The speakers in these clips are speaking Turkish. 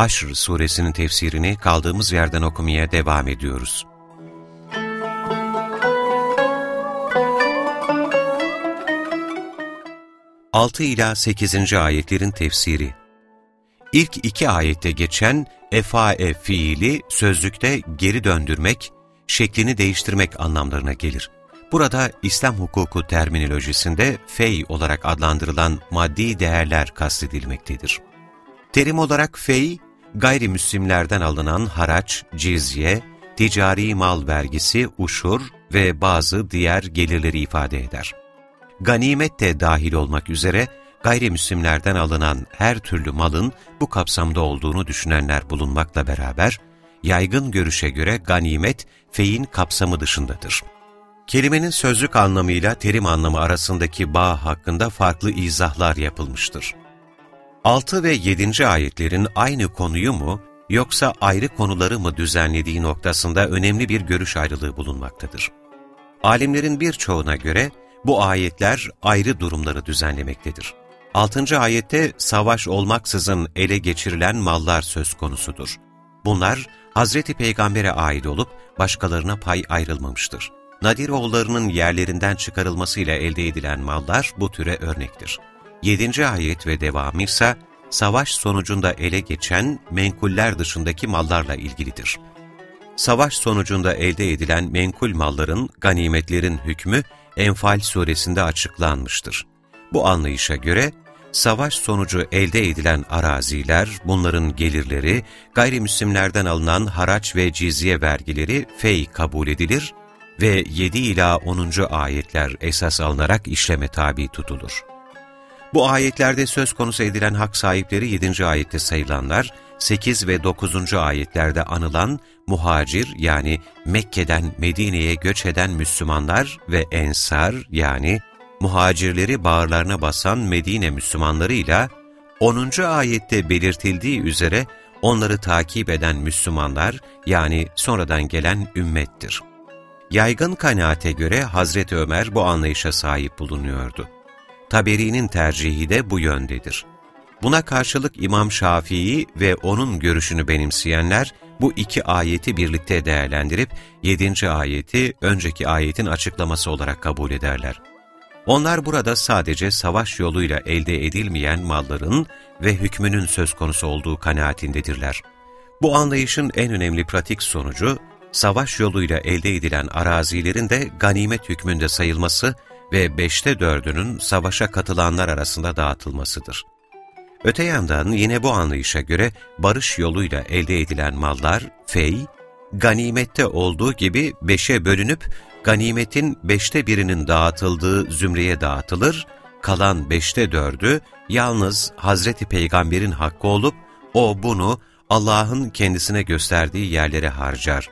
Haşr suresinin tefsirini kaldığımız yerden okumaya devam ediyoruz. Altı ila sekizinci ayetlerin tefsiri İlk iki ayette geçen efae fiili sözlükte geri döndürmek, şeklini değiştirmek anlamlarına gelir. Burada İslam hukuku terminolojisinde fey olarak adlandırılan maddi değerler kastedilmektedir. Terim olarak fey, gayrimüslimlerden alınan haraç, cizye, ticari mal vergisi, uşur ve bazı diğer gelirleri ifade eder. Ganimet de dahil olmak üzere gayrimüslimlerden alınan her türlü malın bu kapsamda olduğunu düşünenler bulunmakla beraber, yaygın görüşe göre ganimet feyin kapsamı dışındadır. Kelimenin sözlük anlamıyla terim anlamı arasındaki bağ hakkında farklı izahlar yapılmıştır. 6 ve 7. ayetlerin aynı konuyu mu yoksa ayrı konuları mı düzenlediği noktasında önemli bir görüş ayrılığı bulunmaktadır. Alimlerin birçoğuna göre bu ayetler ayrı durumları düzenlemektedir. 6. ayette savaş olmaksızın ele geçirilen mallar söz konusudur. Bunlar Hazreti Peygamber'e ait olup başkalarına pay ayrılmamıştır. Nadiroğullarının yerlerinden çıkarılmasıyla elde edilen mallar bu türe örnektir. 7. ayet ve devamı ise savaş sonucunda ele geçen menkuller dışındaki mallarla ilgilidir. Savaş sonucunda elde edilen menkul malların, ganimetlerin hükmü Enfal suresinde açıklanmıştır. Bu anlayışa göre, savaş sonucu elde edilen araziler, bunların gelirleri, gayrimüslimlerden alınan haraç ve cizye vergileri fey kabul edilir ve 7 ila 10. ayetler esas alınarak işleme tabi tutulur. Bu ayetlerde söz konusu edilen hak sahipleri 7. ayette sayılanlar, 8 ve 9. ayetlerde anılan muhacir yani Mekke'den Medine'ye göç eden Müslümanlar ve ensar yani muhacirleri bağırlarına basan Medine Müslümanlarıyla 10. ayette belirtildiği üzere onları takip eden Müslümanlar yani sonradan gelen ümmettir. Yaygın kanaate göre Hazreti Ömer bu anlayışa sahip bulunuyordu. Taberi'nin tercihi de bu yöndedir. Buna karşılık İmam Şafii ve onun görüşünü benimseyenler bu iki ayeti birlikte değerlendirip yedinci ayeti önceki ayetin açıklaması olarak kabul ederler. Onlar burada sadece savaş yoluyla elde edilmeyen malların ve hükmünün söz konusu olduğu kanaatindedirler. Bu anlayışın en önemli pratik sonucu, savaş yoluyla elde edilen arazilerin de ganimet hükmünde sayılması ve beşte dördünün savaşa katılanlar arasında dağıtılmasıdır. Öte yandan yine bu anlayışa göre barış yoluyla elde edilen mallar, fey, ganimette olduğu gibi beşe bölünüp ganimetin beşte birinin dağıtıldığı zümreye dağıtılır, kalan beşte dördü yalnız Hazreti Peygamber'in hakkı olup o bunu Allah'ın kendisine gösterdiği yerlere harcar.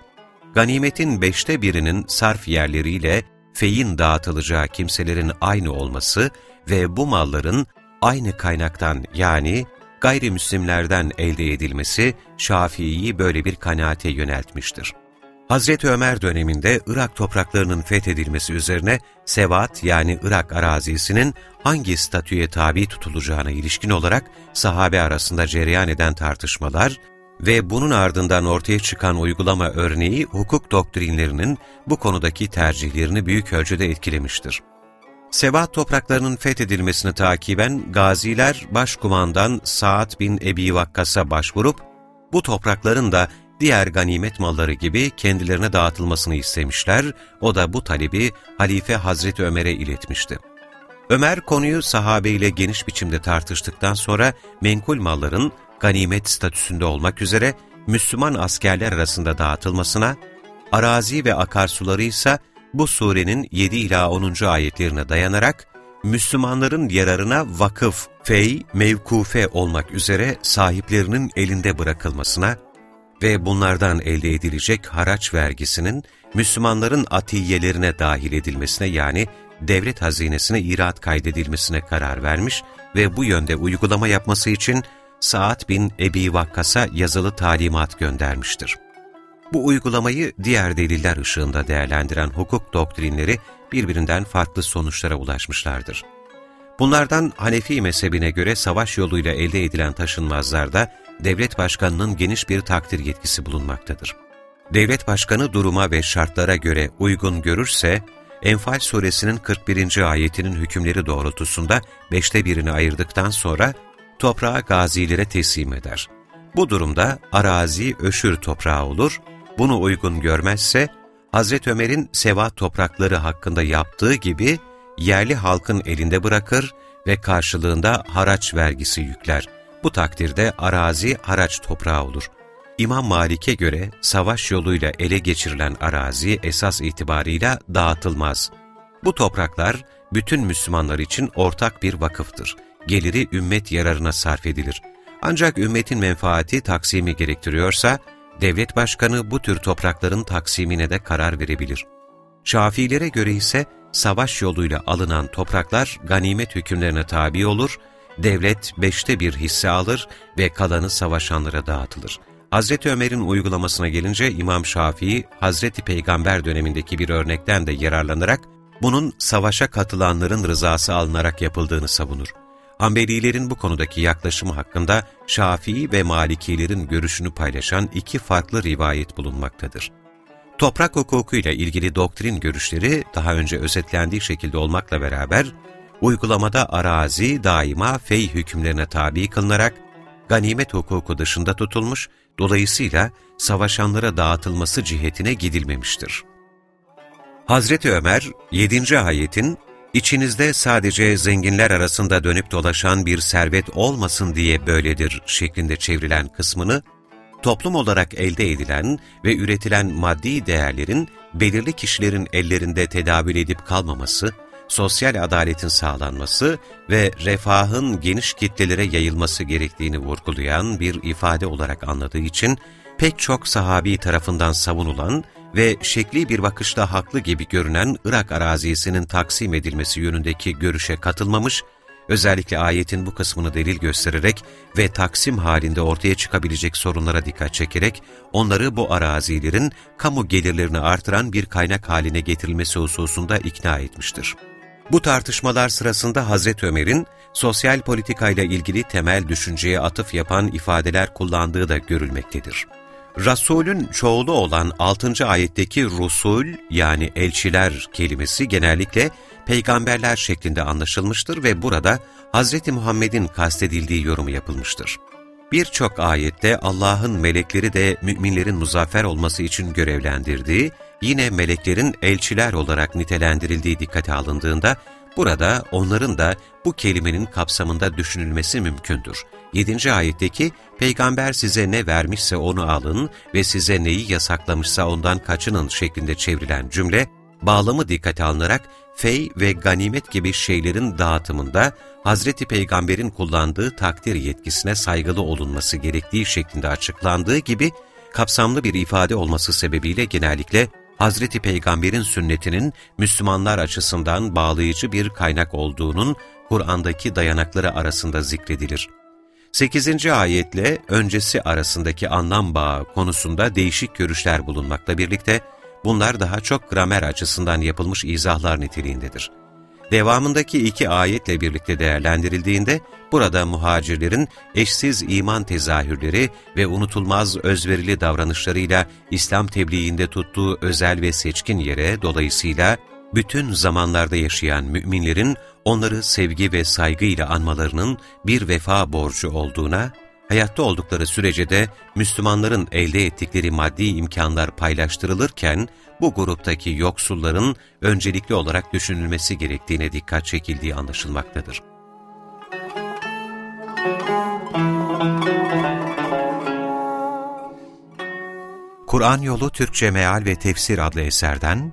Ganimetin beşte birinin sarf yerleriyle feyin dağıtılacağı kimselerin aynı olması ve bu malların aynı kaynaktan yani gayrimüslimlerden elde edilmesi Şafii'yi böyle bir kanaate yöneltmiştir. Hazreti Ömer döneminde Irak topraklarının fethedilmesi üzerine Sevat yani Irak arazisinin hangi statüye tabi tutulacağına ilişkin olarak sahabe arasında cereyan eden tartışmalar ve bunun ardından ortaya çıkan uygulama örneği hukuk doktrinlerinin bu konudaki tercihlerini büyük ölçüde etkilemiştir. Sebat topraklarının fethedilmesini takiben gaziler başkumandan Saad bin Ebi Vakkas'a başvurup bu toprakların da diğer ganimet malları gibi kendilerine dağıtılmasını istemişler, o da bu talebi Halife Hazreti Ömer'e iletmişti. Ömer konuyu sahabeyle geniş biçimde tartıştıktan sonra menkul malların ganimet statüsünde olmak üzere Müslüman askerler arasında dağıtılmasına, arazi ve akarsuları ise bu surenin 7 ila 10. ayetlerine dayanarak Müslümanların yararına vakıf, fey, mevkufe olmak üzere sahiplerinin elinde bırakılmasına ve bunlardan elde edilecek haraç vergisinin Müslümanların atiyelerine dahil edilmesine yani devlet hazinesine irat kaydedilmesine karar vermiş ve bu yönde uygulama yapması için Sa'd bin Ebi Vakkas'a yazılı talimat göndermiştir. Bu uygulamayı diğer deliller ışığında değerlendiren hukuk doktrinleri birbirinden farklı sonuçlara ulaşmışlardır. Bunlardan Hanefi mezhebine göre savaş yoluyla elde edilen taşınmazlarda devlet başkanının geniş bir takdir yetkisi bulunmaktadır. Devlet başkanı duruma ve şartlara göre uygun görürse, Enfal suresinin 41. ayetinin hükümleri doğrultusunda beşte birini ayırdıktan sonra toprağı gazilere teslim eder. Bu durumda arazi öşür toprağı olur, bunu uygun görmezse, Hazreti Ömer'in seva toprakları hakkında yaptığı gibi yerli halkın elinde bırakır ve karşılığında haraç vergisi yükler. Bu takdirde arazi haraç toprağı olur. İmam Malik'e göre savaş yoluyla ele geçirilen arazi esas itibarıyla dağıtılmaz. Bu topraklar bütün Müslümanlar için ortak bir vakıftır. Geliri ümmet yararına sarf edilir. Ancak ümmetin menfaati taksimi gerektiriyorsa, devlet başkanı bu tür toprakların taksimine de karar verebilir. Şafilere göre ise savaş yoluyla alınan topraklar ganimet hükümlerine tabi olur, devlet beşte bir hisse alır ve kalanı savaşanlara dağıtılır. Hazreti Ömer'in uygulamasına gelince İmam Şafii, Hazreti Peygamber dönemindeki bir örnekten de yararlanarak bunun savaşa katılanların rızası alınarak yapıldığını savunur. Hanbelilerin bu konudaki yaklaşımı hakkında Şafii ve Malikilerin görüşünü paylaşan iki farklı rivayet bulunmaktadır. Toprak hukukuyla ilgili doktrin görüşleri daha önce özetlendiği şekilde olmakla beraber, uygulamada arazi daima fey hükümlerine tabi kılınarak, ganimet hukuku dışında tutulmuş, dolayısıyla savaşanlara dağıtılması cihetine gidilmemiştir. Hazreti Ömer, 7. ayetin, İçinizde sadece zenginler arasında dönüp dolaşan bir servet olmasın diye böyledir şeklinde çevrilen kısmını, toplum olarak elde edilen ve üretilen maddi değerlerin belirli kişilerin ellerinde tedavül edip kalmaması, sosyal adaletin sağlanması ve refahın geniş kitlelere yayılması gerektiğini vurgulayan bir ifade olarak anladığı için, pek çok sahabi tarafından savunulan ve şekli bir bakışla haklı gibi görünen Irak arazisinin taksim edilmesi yönündeki görüşe katılmamış, özellikle ayetin bu kısmını delil göstererek ve taksim halinde ortaya çıkabilecek sorunlara dikkat çekerek, onları bu arazilerin kamu gelirlerini artıran bir kaynak haline getirilmesi hususunda ikna etmiştir. Bu tartışmalar sırasında Hazreti Ömer'in sosyal politikayla ilgili temel düşünceye atıf yapan ifadeler kullandığı da görülmektedir. Rasulün çoğulu olan 6. ayetteki Rusul yani elçiler kelimesi genellikle peygamberler şeklinde anlaşılmıştır ve burada Hz. Muhammed'in kastedildiği yorumu yapılmıştır. Birçok ayette Allah'ın melekleri de müminlerin muzaffer olması için görevlendirdiği, yine meleklerin elçiler olarak nitelendirildiği dikkate alındığında, burada onların da bu kelimenin kapsamında düşünülmesi mümkündür. 7. ayetteki Peygamber size ne vermişse onu alın ve size neyi yasaklamışsa ondan kaçının şeklinde çevrilen cümle, bağlamı dikkate alınarak fey ve ganimet gibi şeylerin dağıtımında Hazreti Peygamber'in kullandığı takdir yetkisine saygılı olunması gerektiği şeklinde açıklandığı gibi, kapsamlı bir ifade olması sebebiyle genellikle Hazreti Peygamber'in sünnetinin Müslümanlar açısından bağlayıcı bir kaynak olduğunun Kur'an'daki dayanakları arasında zikredilir. 8. ayetle öncesi arasındaki anlam bağı konusunda değişik görüşler bulunmakla birlikte, bunlar daha çok gramer açısından yapılmış izahlar niteliğindedir. Devamındaki iki ayetle birlikte değerlendirildiğinde, burada muhacirlerin eşsiz iman tezahürleri ve unutulmaz özverili davranışlarıyla İslam tebliğinde tuttuğu özel ve seçkin yere dolayısıyla bütün zamanlarda yaşayan müminlerin onları sevgi ve saygıyla anmalarının bir vefa borcu olduğuna, hayatta oldukları sürece de Müslümanların elde ettikleri maddi imkanlar paylaştırılırken, bu gruptaki yoksulların öncelikli olarak düşünülmesi gerektiğine dikkat çekildiği anlaşılmaktadır. Kur'an Yolu Türkçe Meal ve Tefsir adlı eserden